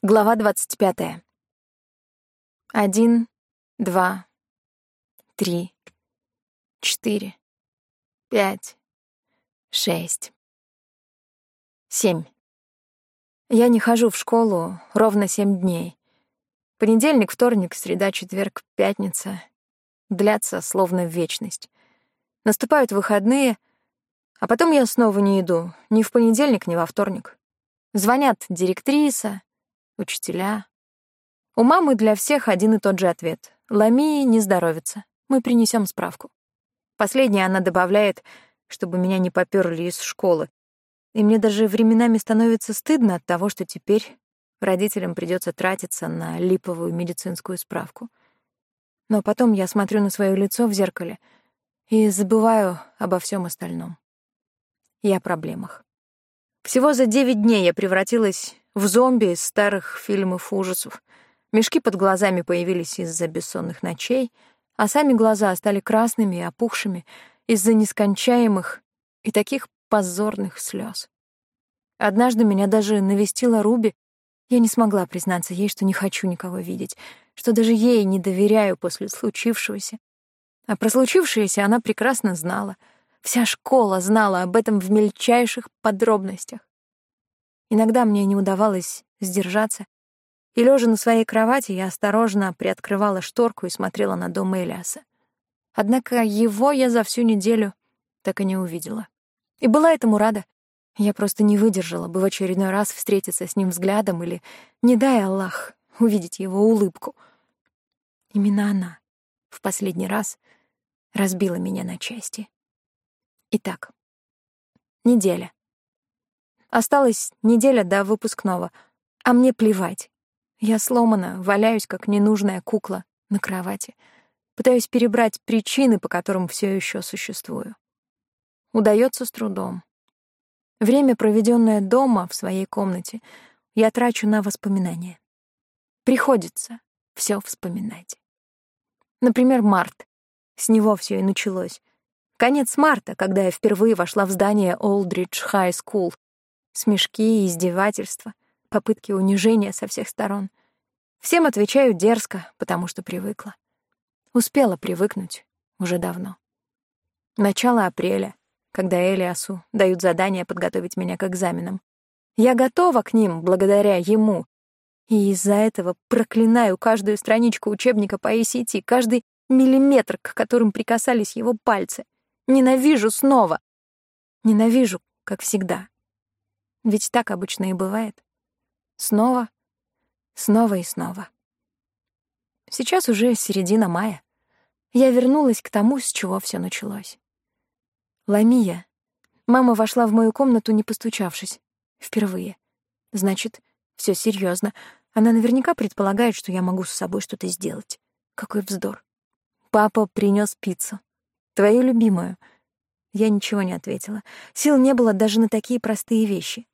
Глава двадцать пятая. Один, два, три, четыре, пять, шесть, семь. Я не хожу в школу ровно семь дней. Понедельник, вторник, среда, четверг, пятница. Длятся словно вечность. Наступают выходные, а потом я снова не иду ни в понедельник, ни во вторник. Звонят директриса, учителя. У мамы для всех один и тот же ответ. Ламии не здоровится. Мы принесем справку. Последнее она добавляет, чтобы меня не попёрли из школы. И мне даже временами становится стыдно от того, что теперь родителям придется тратиться на липовую медицинскую справку. Но потом я смотрю на свое лицо в зеркале и забываю обо всем остальном. И о проблемах. Всего за девять дней я превратилась в зомби из старых фильмов ужасов. Мешки под глазами появились из-за бессонных ночей, а сами глаза стали красными и опухшими из-за нескончаемых и таких позорных слез. Однажды меня даже навестила Руби. Я не смогла признаться ей, что не хочу никого видеть, что даже ей не доверяю после случившегося. А про случившееся она прекрасно знала. Вся школа знала об этом в мельчайших подробностях. Иногда мне не удавалось сдержаться, и, лежа на своей кровати, я осторожно приоткрывала шторку и смотрела на дом Элиаса. Однако его я за всю неделю так и не увидела. И была этому рада. Я просто не выдержала бы в очередной раз встретиться с ним взглядом или, не дай Аллах, увидеть его улыбку. Именно она в последний раз разбила меня на части. Итак, неделя. Осталась неделя до выпускного, а мне плевать. Я сломана, валяюсь, как ненужная кукла на кровати. Пытаюсь перебрать причины, по которым все еще существую. Удается с трудом. Время, проведенное дома, в своей комнате, я трачу на воспоминания. Приходится все вспоминать. Например, март. С него все и началось. Конец марта, когда я впервые вошла в здание Олдридж Хай Скул, Смешки, издевательства, попытки унижения со всех сторон. Всем отвечаю дерзко, потому что привыкла. Успела привыкнуть уже давно. Начало апреля, когда Элиасу дают задание подготовить меня к экзаменам. Я готова к ним благодаря ему, и из-за этого проклинаю каждую страничку учебника по ACT, каждый миллиметр, к которым прикасались его пальцы. Ненавижу снова. Ненавижу, как всегда. Ведь так обычно и бывает. Снова, снова и снова. Сейчас уже середина мая. Я вернулась к тому, с чего все началось. Ламия. Мама вошла в мою комнату, не постучавшись. Впервые. Значит, все серьезно. Она наверняка предполагает, что я могу с собой что-то сделать. Какой вздор. Папа принес пиццу. Твою любимую. Я ничего не ответила. Сил не было даже на такие простые вещи.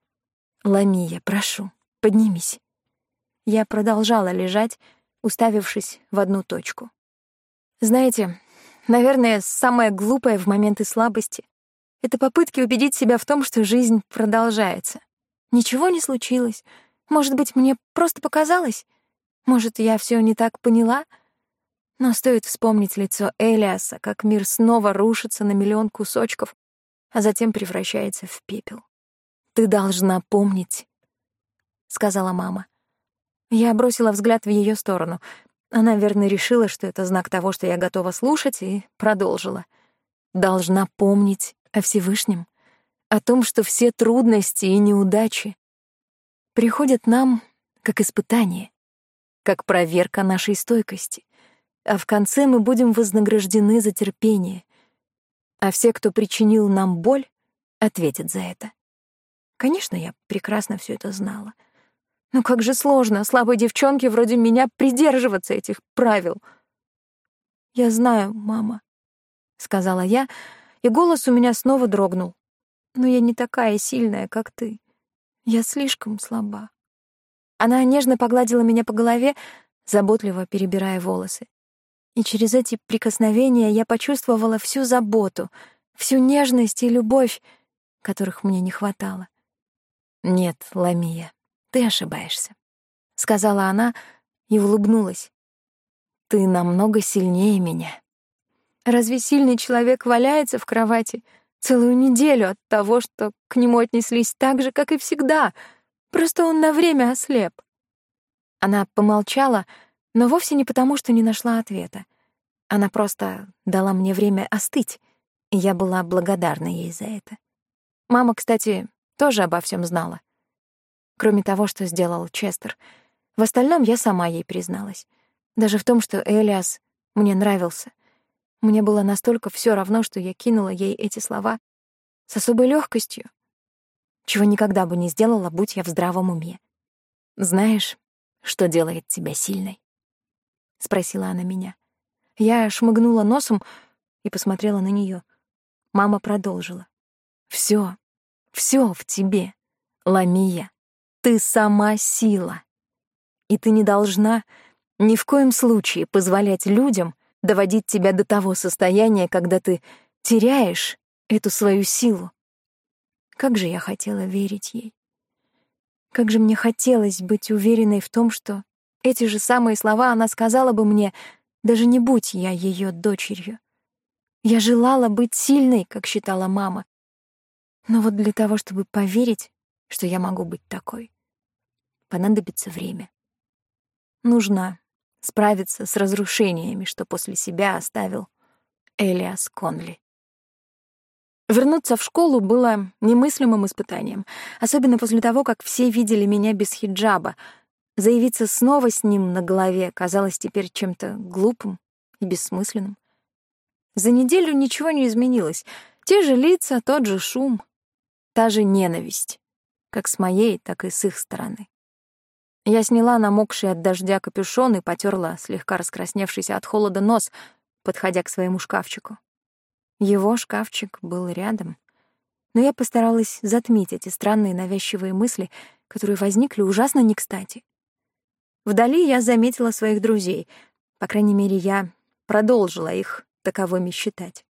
«Ламия, прошу, поднимись». Я продолжала лежать, уставившись в одну точку. Знаете, наверное, самое глупое в моменты слабости — это попытки убедить себя в том, что жизнь продолжается. Ничего не случилось. Может быть, мне просто показалось? Может, я все не так поняла? Но стоит вспомнить лицо Элиаса, как мир снова рушится на миллион кусочков, а затем превращается в пепел. «Ты должна помнить», — сказала мама. Я бросила взгляд в ее сторону. Она, верно, решила, что это знак того, что я готова слушать, и продолжила. «Должна помнить о Всевышнем, о том, что все трудности и неудачи приходят нам как испытание, как проверка нашей стойкости, а в конце мы будем вознаграждены за терпение, а все, кто причинил нам боль, ответят за это. Конечно, я прекрасно все это знала. Но как же сложно слабой девчонке вроде меня придерживаться этих правил. «Я знаю, мама», — сказала я, и голос у меня снова дрогнул. «Но я не такая сильная, как ты. Я слишком слаба». Она нежно погладила меня по голове, заботливо перебирая волосы. И через эти прикосновения я почувствовала всю заботу, всю нежность и любовь, которых мне не хватало. Нет, Ламия, ты ошибаешься. — сказала она и улыбнулась. «Ты намного сильнее меня». Разве сильный человек валяется в кровати целую неделю от того, что к нему отнеслись так же, как и всегда? Просто он на время ослеп. Она помолчала, но вовсе не потому, что не нашла ответа. Она просто дала мне время остыть, и я была благодарна ей за это. Мама, кстати, тоже обо всем знала. Кроме того, что сделал Честер. В остальном я сама ей призналась. Даже в том, что Элиас мне нравился — мне было настолько все равно, что я кинула ей эти слова с особой легкостью, чего никогда бы не сделала, будь я в здравом уме. «Знаешь, что делает тебя сильной?» — спросила она меня. Я шмыгнула носом и посмотрела на нее. Мама продолжила. Все, все в тебе, Ламия. Ты сама сила. И ты не должна ни в коем случае позволять людям доводить тебя до того состояния, когда ты теряешь эту свою силу. Как же я хотела верить ей. Как же мне хотелось быть уверенной в том, что эти же самые слова она сказала бы мне, даже не будь я ее дочерью. Я желала быть сильной, как считала мама. Но вот для того, чтобы поверить, что я могу быть такой, понадобится время. Нужна справиться с разрушениями, что после себя оставил Элиас Конли. Вернуться в школу было немыслимым испытанием, особенно после того, как все видели меня без хиджаба. Заявиться снова с ним на голове казалось теперь чем-то глупым и бессмысленным. За неделю ничего не изменилось. Те же лица, тот же шум, та же ненависть, как с моей, так и с их стороны. Я сняла намокший от дождя капюшон и потерла слегка раскрасневшийся от холода нос, подходя к своему шкафчику. Его шкафчик был рядом, но я постаралась затмить эти странные навязчивые мысли, которые возникли ужасно не кстати. Вдали я заметила своих друзей, по крайней мере, я продолжила их таковыми считать.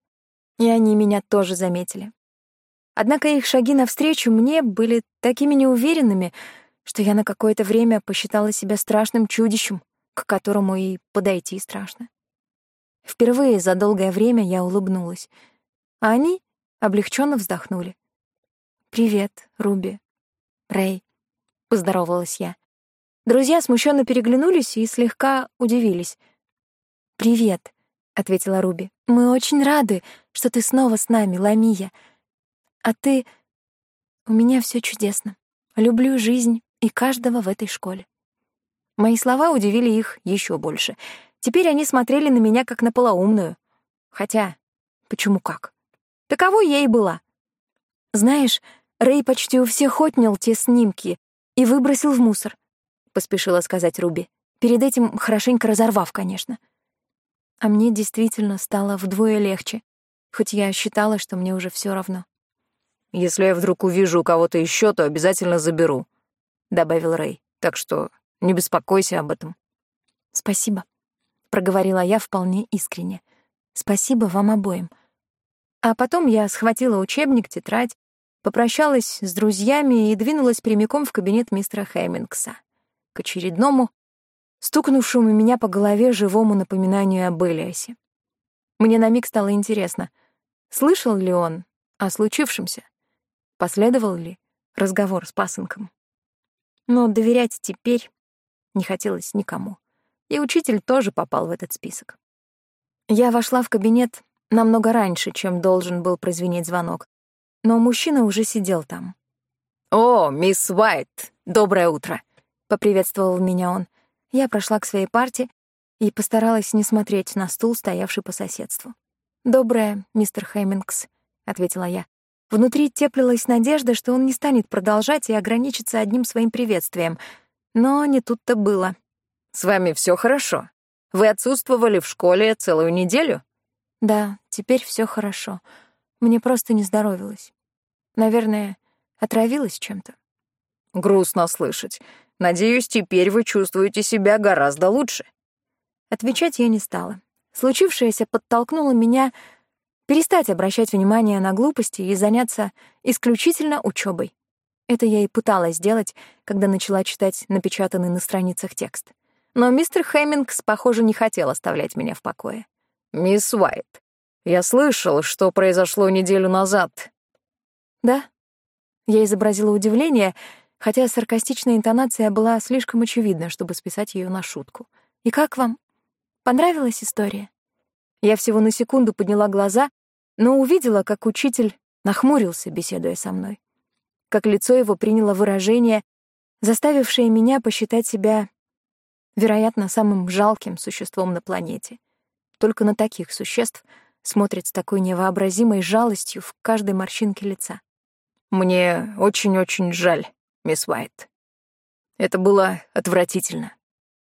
И они меня тоже заметили. Однако их шаги навстречу мне были такими неуверенными, что я на какое-то время посчитала себя страшным чудищем, к которому и подойти страшно. Впервые за долгое время я улыбнулась, а они облегченно вздохнули. «Привет, Руби. Рэй», — поздоровалась я. Друзья смущенно переглянулись и слегка удивились. «Привет», — ответила Руби. «Мы очень рады, что ты снова с нами, Ламия. А ты... У меня все чудесно. Люблю жизнь, и каждого в этой школе. Мои слова удивили их еще больше. Теперь они смотрели на меня как на полоумную. Хотя, почему как? Таковой и была. Знаешь, Рэй почти у всех отнял те снимки и выбросил в мусор, — поспешила сказать Руби. Перед этим хорошенько разорвав, конечно. А мне действительно стало вдвое легче, хоть я считала, что мне уже все равно. «Если я вдруг увижу у кого-то еще, то обязательно заберу», добавил Рэй. Так что не беспокойся об этом. Спасибо, проговорила я вполне искренне. Спасибо вам обоим. А потом я схватила учебник, тетрадь, попрощалась с друзьями и двинулась прямиком в кабинет мистера Хэммингса к очередному, стукнувшему меня по голове живому напоминанию об Элиасе. Мне на миг стало интересно, слышал ли он о случившемся, последовал ли разговор с пасынком. Но доверять теперь не хотелось никому. И учитель тоже попал в этот список. Я вошла в кабинет намного раньше, чем должен был прозвенеть звонок, но мужчина уже сидел там. «О, мисс Уайт, доброе утро!» — поприветствовал меня он. Я прошла к своей парте и постаралась не смотреть на стул, стоявший по соседству. «Доброе, мистер Хэммингс», — ответила я. Внутри теплилась надежда, что он не станет продолжать и ограничится одним своим приветствием. Но не тут-то было. «С вами все хорошо? Вы отсутствовали в школе целую неделю?» «Да, теперь все хорошо. Мне просто не здоровилось. Наверное, отравилась чем-то». «Грустно слышать. Надеюсь, теперь вы чувствуете себя гораздо лучше». Отвечать я не стала. Случившееся подтолкнуло меня перестать обращать внимание на глупости и заняться исключительно учебой. Это я и пыталась сделать, когда начала читать напечатанный на страницах текст. Но мистер Хэммингс, похоже, не хотел оставлять меня в покое. «Мисс Уайт, я слышал, что произошло неделю назад». «Да?» Я изобразила удивление, хотя саркастичная интонация была слишком очевидна, чтобы списать ее на шутку. «И как вам? Понравилась история?» Я всего на секунду подняла глаза, но увидела, как учитель нахмурился, беседуя со мной. Как лицо его приняло выражение, заставившее меня посчитать себя, вероятно, самым жалким существом на планете. Только на таких существ смотрит с такой невообразимой жалостью в каждой морщинке лица. «Мне очень-очень жаль, мисс Уайт. Это было отвратительно.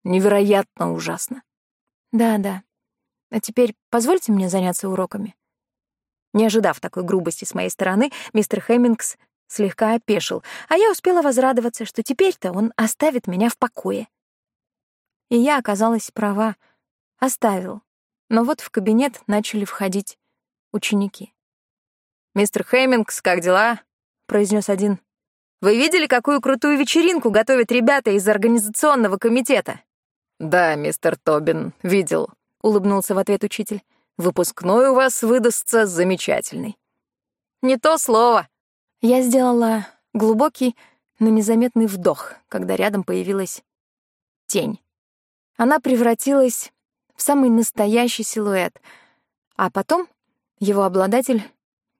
Невероятно ужасно». «Да-да. А теперь позвольте мне заняться уроками». Не ожидав такой грубости с моей стороны, мистер Хэммингс слегка опешил, а я успела возрадоваться, что теперь-то он оставит меня в покое. И я оказалась права. Оставил. Но вот в кабинет начали входить ученики. «Мистер Хэммингс, как дела?» — произнес один. «Вы видели, какую крутую вечеринку готовят ребята из организационного комитета?» «Да, мистер Тобин, видел», — улыбнулся в ответ учитель. Выпускной у вас выдастся замечательный. Не то слово. Я сделала глубокий, но незаметный вдох, когда рядом появилась тень. Она превратилась в самый настоящий силуэт, а потом его обладатель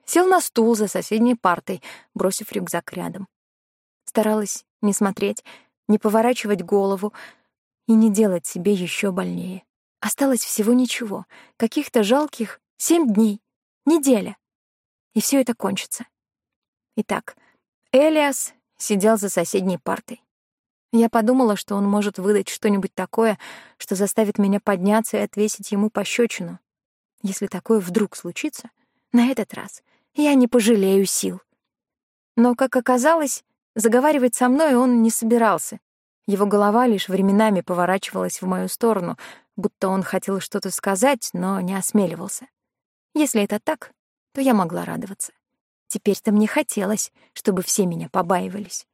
сел на стул за соседней партой, бросив рюкзак рядом. Старалась не смотреть, не поворачивать голову и не делать себе еще больнее. Осталось всего ничего, каких-то жалких семь дней, неделя. И все это кончится. Итак, Элиас сидел за соседней партой. Я подумала, что он может выдать что-нибудь такое, что заставит меня подняться и отвесить ему пощечину. Если такое вдруг случится, на этот раз я не пожалею сил. Но, как оказалось, заговаривать со мной он не собирался. Его голова лишь временами поворачивалась в мою сторону, будто он хотел что-то сказать, но не осмеливался. Если это так, то я могла радоваться. Теперь-то мне хотелось, чтобы все меня побаивались.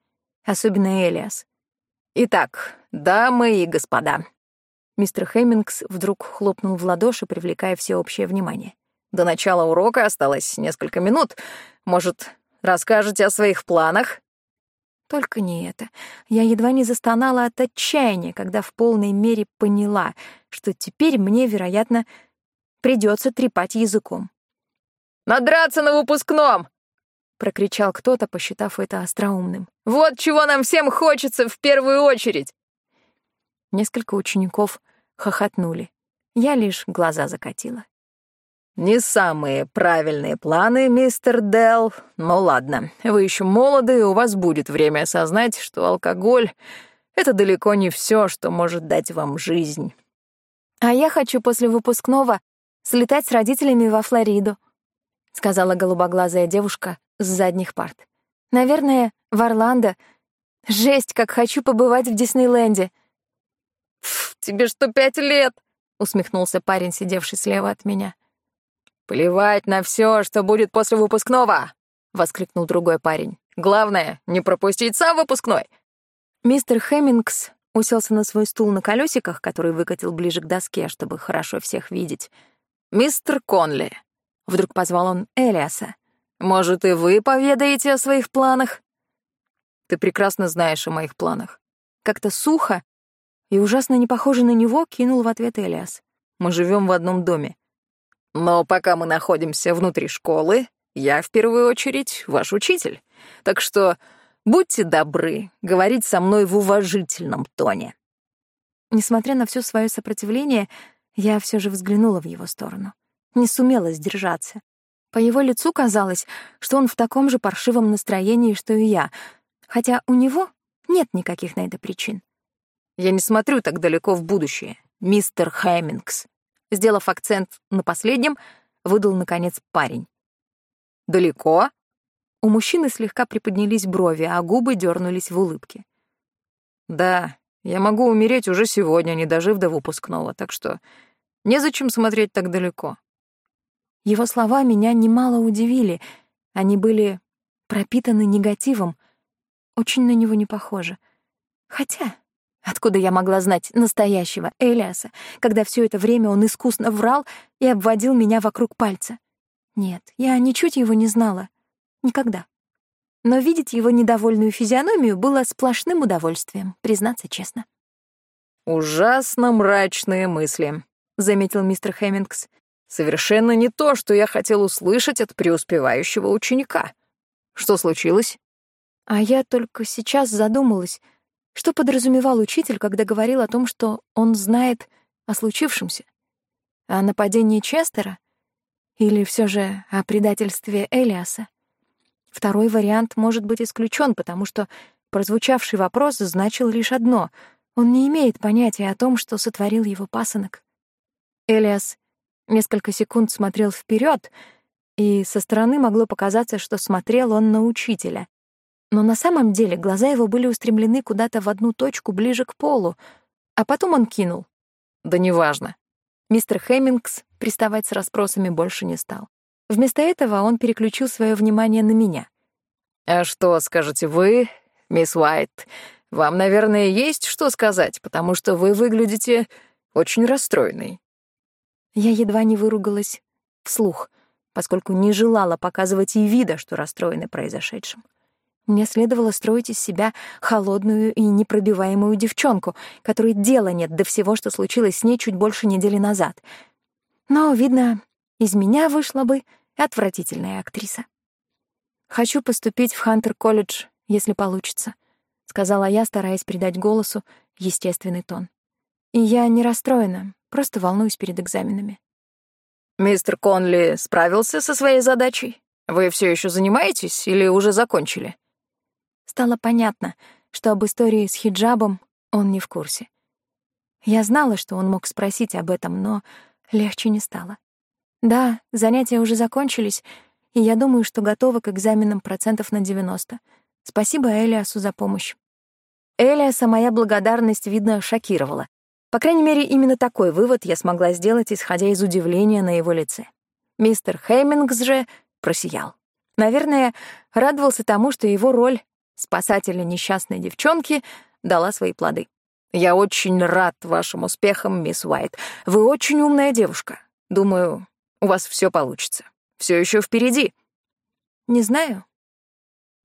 Особенно Элиас. «Итак, дамы и господа». Мистер Хэммингс вдруг хлопнул в ладоши, привлекая всеобщее внимание. «До начала урока осталось несколько минут. Может, расскажете о своих планах?» Только не это. Я едва не застонала от отчаяния, когда в полной мере поняла, что теперь мне, вероятно, придется трепать языком. «Надраться на выпускном!» — прокричал кто-то, посчитав это остроумным. «Вот чего нам всем хочется в первую очередь!» Несколько учеников хохотнули. Я лишь глаза закатила. «Не самые правильные планы, мистер Делл. Ну ладно, вы еще молоды, и у вас будет время осознать, что алкоголь — это далеко не все, что может дать вам жизнь». «А я хочу после выпускного слетать с родителями во Флориду», — сказала голубоглазая девушка с задних парт. «Наверное, в Орландо. Жесть, как хочу побывать в Диснейленде». «Тебе что, пять лет?» — усмехнулся парень, сидевший слева от меня. «Плевать на все, что будет после выпускного!» — воскликнул другой парень. «Главное, не пропустить сам выпускной!» Мистер Хэммингс уселся на свой стул на колесиках, который выкатил ближе к доске, чтобы хорошо всех видеть. «Мистер Конли!» — вдруг позвал он Элиаса. «Может, и вы поведаете о своих планах?» «Ты прекрасно знаешь о моих планах». Как-то сухо и ужасно не похоже на него кинул в ответ Элиас. «Мы живем в одном доме. Но пока мы находимся внутри школы, я в первую очередь ваш учитель. Так что будьте добры говорить со мной в уважительном тоне. Несмотря на все свое сопротивление, я все же взглянула в его сторону. Не сумела сдержаться. По его лицу казалось, что он в таком же паршивом настроении, что и я, хотя у него нет никаких на это причин. Я не смотрю так далеко в будущее, мистер Хэммингс. Сделав акцент на последнем, выдал, наконец, парень. «Далеко?» У мужчины слегка приподнялись брови, а губы дернулись в улыбке. «Да, я могу умереть уже сегодня, не дожив до выпускного, так что незачем смотреть так далеко». Его слова меня немало удивили. Они были пропитаны негативом, очень на него не похожа. Хотя, откуда я могла знать настоящего Элиаса, когда все это время он искусно врал и обводил меня вокруг пальца? Нет, я ничуть его не знала. Никогда. Но видеть его недовольную физиономию было сплошным удовольствием, признаться честно. «Ужасно мрачные мысли», — заметил мистер Хэммингс. «Совершенно не то, что я хотел услышать от преуспевающего ученика. Что случилось?» А я только сейчас задумалась, что подразумевал учитель, когда говорил о том, что он знает о случившемся. О нападении Честера? Или все же о предательстве Элиаса? Второй вариант может быть исключен, потому что прозвучавший вопрос значил лишь одно — он не имеет понятия о том, что сотворил его пасынок. Элиас несколько секунд смотрел вперед, и со стороны могло показаться, что смотрел он на учителя. Но на самом деле глаза его были устремлены куда-то в одну точку ближе к полу, а потом он кинул. «Да неважно». Мистер Хэммингс приставать с расспросами больше не стал. Вместо этого он переключил свое внимание на меня. «А что скажете вы, мисс Уайт? Вам, наверное, есть что сказать, потому что вы выглядите очень расстроенной». Я едва не выругалась вслух, поскольку не желала показывать и вида, что расстроена произошедшим. Мне следовало строить из себя холодную и непробиваемую девчонку, которой дела нет до всего, что случилось с ней чуть больше недели назад. Но, видно, из меня вышла бы отвратительная актриса. «Хочу поступить в Хантер-колледж, если получится», — сказала я, стараясь придать голосу естественный тон. «И я не расстроена, просто волнуюсь перед экзаменами». «Мистер Конли справился со своей задачей? Вы все еще занимаетесь или уже закончили?» Стало понятно, что об истории с хиджабом он не в курсе. Я знала, что он мог спросить об этом, но легче не стало. Да, занятия уже закончились, и я думаю, что готова к экзаменам процентов на 90. Спасибо Элиасу за помощь. Элиаса моя благодарность, видно, шокировала. По крайней мере, именно такой вывод я смогла сделать, исходя из удивления на его лице. Мистер Хеймингс же просиял. Наверное, радовался тому, что его роль спасателя несчастной девчонки дала свои плоды. «Я очень рад вашим успехам, мисс Уайт. Вы очень умная девушка. Думаю, у вас все получится. Все еще впереди». Не знаю,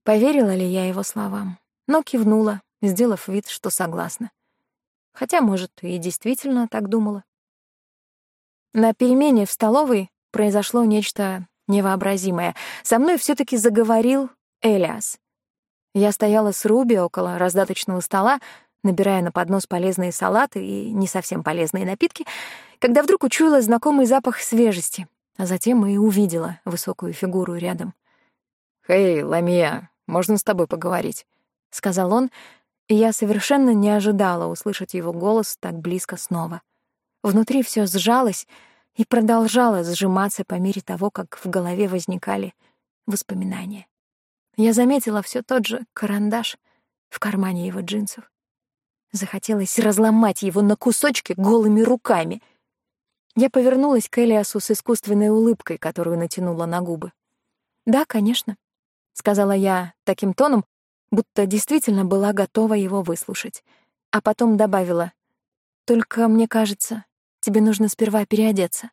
поверила ли я его словам, но кивнула, сделав вид, что согласна. Хотя, может, и действительно так думала. На перемене в столовой произошло нечто невообразимое. Со мной все таки заговорил Элиас. Я стояла с Руби около раздаточного стола, набирая на поднос полезные салаты и не совсем полезные напитки, когда вдруг учуяла знакомый запах свежести, а затем и увидела высокую фигуру рядом. «Хей, Ламия, можно с тобой поговорить?» — сказал он, и я совершенно не ожидала услышать его голос так близко снова. Внутри все сжалось и продолжало сжиматься по мере того, как в голове возникали воспоминания. Я заметила все тот же карандаш в кармане его джинсов. Захотелось разломать его на кусочки голыми руками. Я повернулась к Элиасу с искусственной улыбкой, которую натянула на губы. «Да, конечно», — сказала я таким тоном, будто действительно была готова его выслушать. А потом добавила, «Только, мне кажется, тебе нужно сперва переодеться».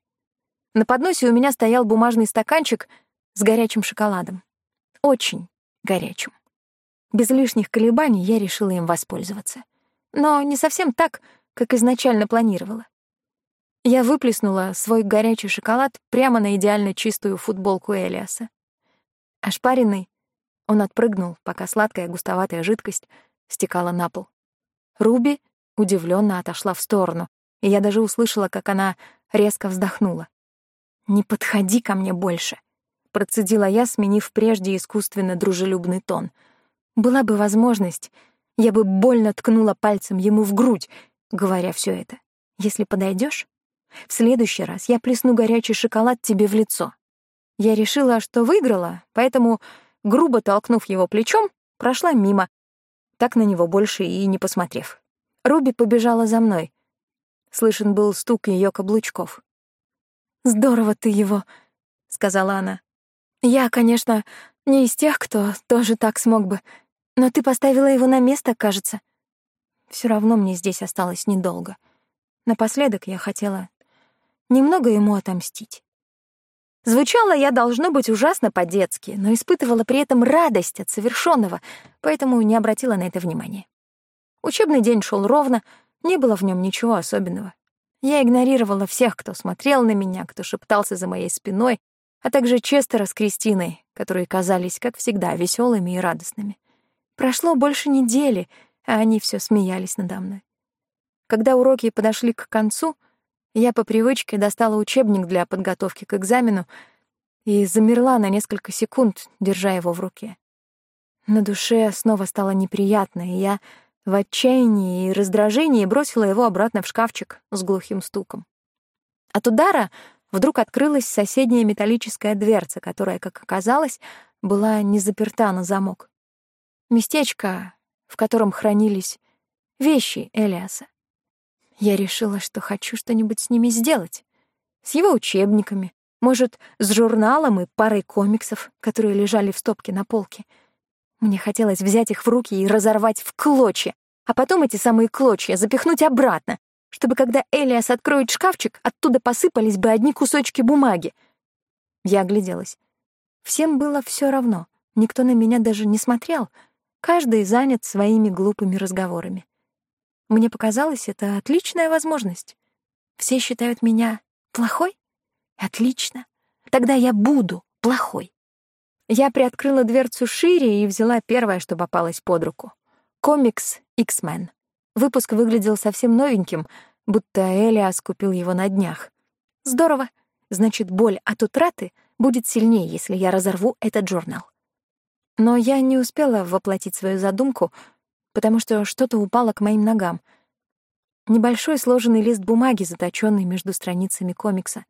На подносе у меня стоял бумажный стаканчик с горячим шоколадом. Очень горячим. Без лишних колебаний я решила им воспользоваться но не совсем так, как изначально планировала. Я выплеснула свой горячий шоколад прямо на идеально чистую футболку Элиаса. Ошпаренный, он отпрыгнул, пока сладкая густоватая жидкость стекала на пол. Руби удивленно отошла в сторону, и я даже услышала, как она резко вздохнула. «Не подходи ко мне больше», — процедила я, сменив прежде искусственно дружелюбный тон. «Была бы возможность, я бы больно ткнула пальцем ему в грудь, говоря все это. Если подойдешь, в следующий раз я плесну горячий шоколад тебе в лицо. Я решила, что выиграла, поэтому, грубо толкнув его плечом, прошла мимо, так на него больше и не посмотрев. Руби побежала за мной. Слышен был стук ее каблучков. «Здорово ты его», — сказала она. «Я, конечно, не из тех, кто тоже так смог бы Но ты поставила его на место, кажется. Все равно мне здесь осталось недолго. Напоследок я хотела немного ему отомстить. Звучало я, должно быть, ужасно по-детски, но испытывала при этом радость от совершенного, поэтому не обратила на это внимания. Учебный день шел ровно, не было в нем ничего особенного. Я игнорировала всех, кто смотрел на меня, кто шептался за моей спиной, а также Честера с Кристиной, которые казались, как всегда, веселыми и радостными. Прошло больше недели, а они все смеялись надо мной. Когда уроки подошли к концу — я по привычке достала учебник для подготовки к экзамену и замерла на несколько секунд, держа его в руке. На душе снова стало неприятно, и я в отчаянии и раздражении бросила его обратно в шкафчик с глухим стуком. От удара вдруг открылась соседняя металлическая дверца, которая, как оказалось, была не заперта на замок. Местечко, в котором хранились вещи Элиаса. Я решила, что хочу что-нибудь с ними сделать. С его учебниками, может, с журналом и парой комиксов, которые лежали в стопке на полке. Мне хотелось взять их в руки и разорвать в клочья, а потом эти самые клочья запихнуть обратно, чтобы когда Элиас откроет шкафчик, оттуда посыпались бы одни кусочки бумаги. Я огляделась. Всем было все равно, никто на меня даже не смотрел, каждый занят своими глупыми разговорами. Мне показалось, это отличная возможность. Все считают меня плохой? Отлично. Тогда я буду плохой. Я приоткрыла дверцу шире и взяла первое, что попалось под руку. Комикс X-Men. Выпуск выглядел совсем новеньким, будто Элиас купил его на днях. Здорово. Значит, боль от утраты будет сильнее, если я разорву этот журнал. Но я не успела воплотить свою задумку — потому что что-то упало к моим ногам. Небольшой сложенный лист бумаги, заточенный между страницами комикса.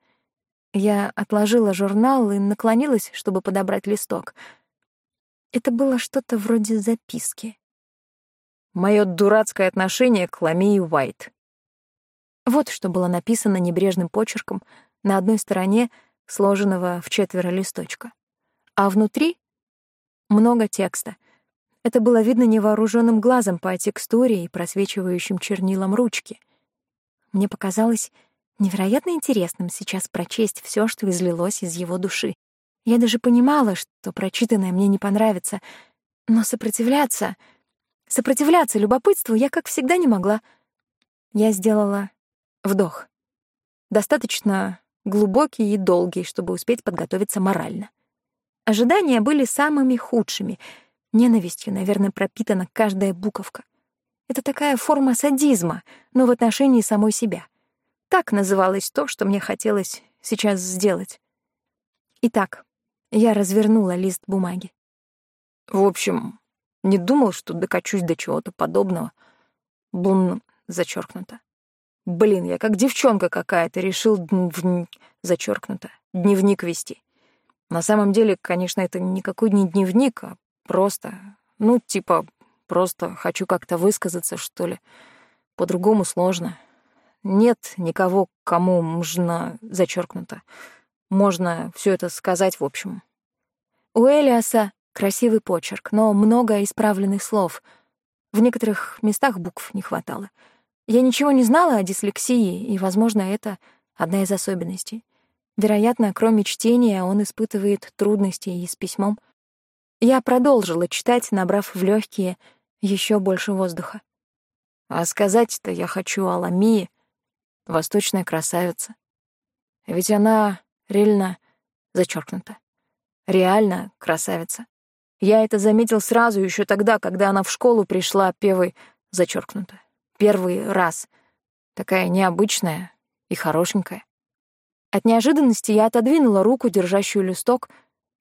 Я отложила журнал и наклонилась, чтобы подобрать листок. Это было что-то вроде записки. Моё дурацкое отношение к Ламии Уайт. Вот что было написано небрежным почерком на одной стороне сложенного в четверо листочка. А внутри — много текста — это было видно невооруженным глазом по текстуре и просвечивающим чернилам ручки. Мне показалось невероятно интересным сейчас прочесть все, что излилось из его души. Я даже понимала, что прочитанное мне не понравится, но сопротивляться, сопротивляться любопытству я, как всегда, не могла. Я сделала вдох. Достаточно глубокий и долгий, чтобы успеть подготовиться морально. Ожидания были самыми худшими — Ненавистью, наверное, пропитана каждая буковка. Это такая форма садизма, но в отношении самой себя. Так называлось то, что мне хотелось сейчас сделать. Итак, я развернула лист бумаги. В общем, не думал, что докачусь до чего-то подобного. Бун зачеркнуто. Блин, я как девчонка какая-то решил дневник, зачеркнуто, дневник вести. На самом деле, конечно, это никакой не дневник, а Просто, ну, типа, просто хочу как-то высказаться, что ли. По-другому сложно. Нет никого, кому нужно зачеркнуто. Можно все это сказать, в общем. У Элиаса красивый почерк, но много исправленных слов. В некоторых местах букв не хватало. Я ничего не знала о дислексии, и, возможно, это одна из особенностей. Вероятно, кроме чтения, он испытывает трудности и с письмом. Я продолжила читать, набрав в легкие еще больше воздуха. А сказать-то я хочу о Ламии, восточная красавица. Ведь она реально зачеркнута. Реально красавица. Я это заметил сразу еще тогда, когда она в школу пришла певой зачеркнута. Первый раз. Такая необычная и хорошенькая. От неожиданности я отодвинула руку, держащую листок,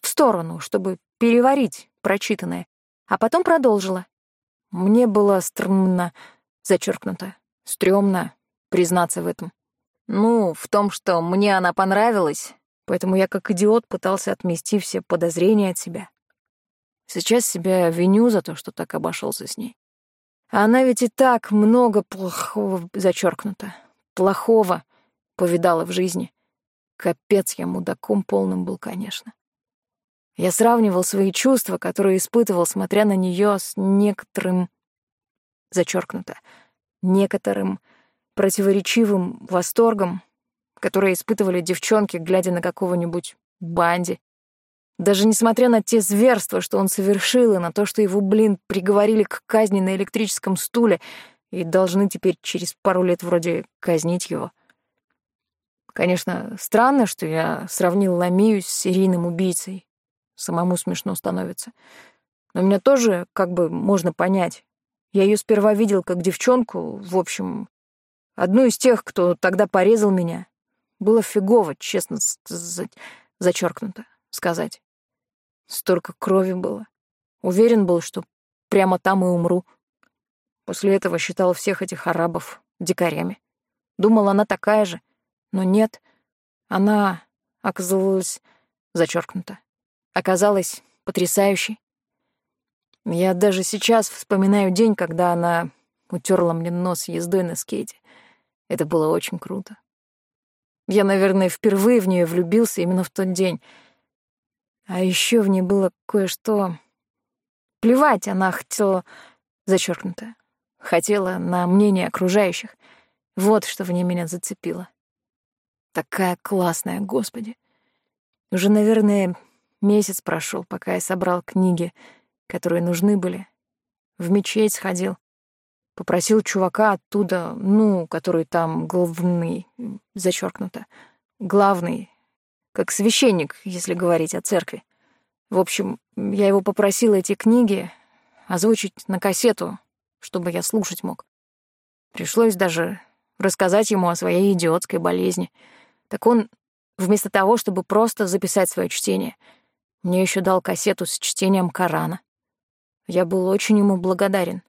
в сторону, чтобы переварить прочитанное, а потом продолжила. Мне было стрёмно, зачеркнуто, стрёмно признаться в этом. Ну, в том, что мне она понравилась, поэтому я как идиот пытался отмести все подозрения от себя. Сейчас себя виню за то, что так обошелся с ней. А она ведь и так много плохого зачеркнуто, плохого повидала в жизни. Капец я мудаком полным был, конечно. Я сравнивал свои чувства, которые испытывал, смотря на нее, с некоторым... Зачеркнуто. Некоторым противоречивым восторгом, который испытывали девчонки, глядя на какого-нибудь Банди. Даже несмотря на те зверства, что он совершил, и на то, что его, блин, приговорили к казни на электрическом стуле и должны теперь через пару лет вроде казнить его. Конечно, странно, что я сравнил Ламию с серийным убийцей. Самому смешно становится. Но меня тоже как бы можно понять. Я ее сперва видел как девчонку, в общем, одну из тех, кто тогда порезал меня. Было фигово, честно зачеркнуто сказать. Столько крови было. Уверен был, что прямо там и умру. После этого считал всех этих арабов дикарями. Думал, она такая же, но нет. Она оказалась зачеркнута. Оказалась потрясающей. Я даже сейчас вспоминаю день, когда она утерла мне нос ездой на скейте. Это было очень круто. Я, наверное, впервые в нее влюбился именно в тот день — а еще в ней было кое-что... Плевать она хотела... Зачеркнуто. Хотела на мнение окружающих. Вот что в ней меня зацепило. Такая классная, господи. Уже, наверное, месяц прошел, пока я собрал книги, которые нужны были. В мечеть сходил. Попросил чувака оттуда, ну, который там главный, зачеркнуто, главный, как священник, если говорить о церкви. В общем, я его попросила эти книги озвучить на кассету, чтобы я слушать мог. Пришлось даже рассказать ему о своей идиотской болезни. Так он, вместо того, чтобы просто записать свое чтение, мне еще дал кассету с чтением Корана. Я был очень ему благодарен.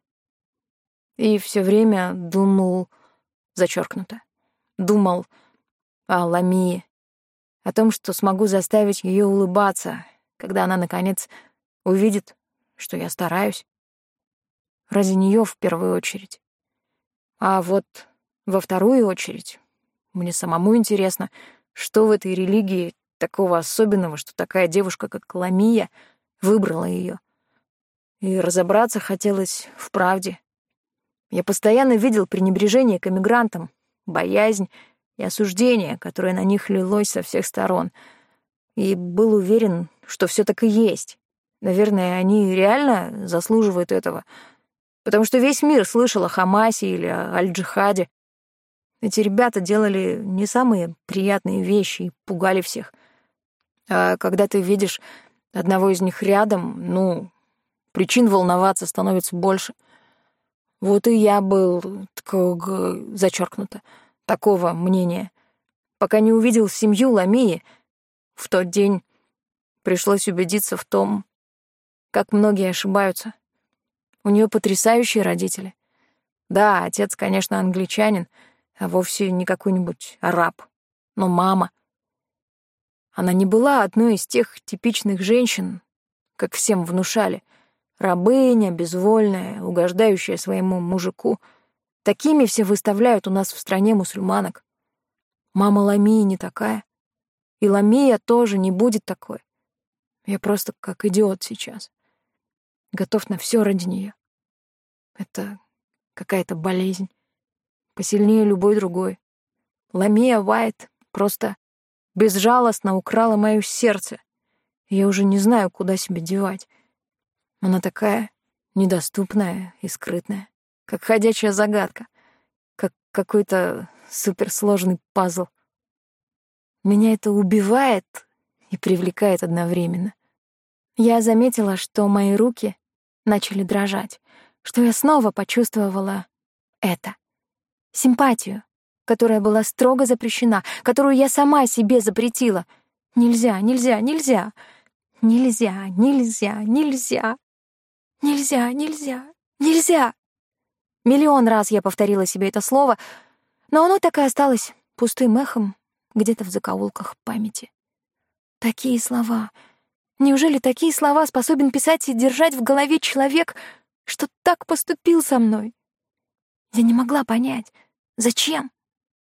И все время думал, зачеркнуто, думал о Ламии, о том, что смогу заставить ее улыбаться, когда она, наконец, увидит, что я стараюсь. Ради нее в первую очередь. А вот во вторую очередь мне самому интересно, что в этой религии такого особенного, что такая девушка, как Ламия, выбрала ее. И разобраться хотелось в правде. Я постоянно видел пренебрежение к эмигрантам, боязнь, и осуждение, которое на них лилось со всех сторон. И был уверен, что все так и есть. Наверное, они реально заслуживают этого. Потому что весь мир слышал о Хамасе или о Аль-Джихаде. Эти ребята делали не самые приятные вещи и пугали всех. А когда ты видишь одного из них рядом, ну, причин волноваться становится больше. Вот и я был такого зачеркнуто такого мнения, пока не увидел семью Ламии. В тот день пришлось убедиться в том, как многие ошибаются. У нее потрясающие родители. Да, отец, конечно, англичанин, а вовсе не какой-нибудь араб. Но мама... Она не была одной из тех типичных женщин, как всем внушали. Рабыня, безвольная, угождающая своему мужику — Такими все выставляют у нас в стране мусульманок. Мама Ламии не такая. И Ламия тоже не будет такой. Я просто как идиот сейчас. Готов на все ради нее. Это какая-то болезнь. Посильнее любой другой. Ламия Уайт просто безжалостно украла мое сердце. Я уже не знаю, куда себя девать. Она такая недоступная и скрытная как ходячая загадка, как какой-то суперсложный пазл. Меня это убивает и привлекает одновременно. Я заметила, что мои руки начали дрожать, что я снова почувствовала это. Симпатию, которая была строго запрещена, которую я сама себе запретила. Нельзя, нельзя, нельзя. Нельзя, нельзя, нельзя. Нельзя, нельзя, нельзя. Миллион раз я повторила себе это слово, но оно так и осталось пустым эхом где-то в закоулках памяти. Такие слова. Неужели такие слова способен писать и держать в голове человек, что так поступил со мной? Я не могла понять, зачем?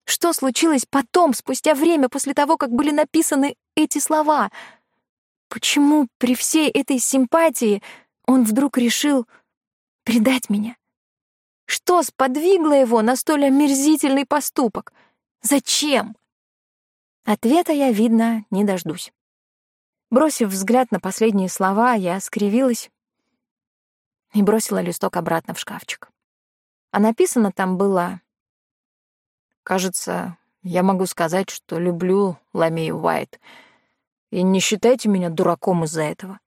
Что случилось потом, спустя время после того, как были написаны эти слова? Почему при всей этой симпатии он вдруг решил предать меня? Что сподвигло его на столь омерзительный поступок? Зачем? Ответа я, видно, не дождусь. Бросив взгляд на последние слова, я скривилась и бросила листок обратно в шкафчик. А написано там было... Кажется, я могу сказать, что люблю Ламию Уайт. И не считайте меня дураком из-за этого.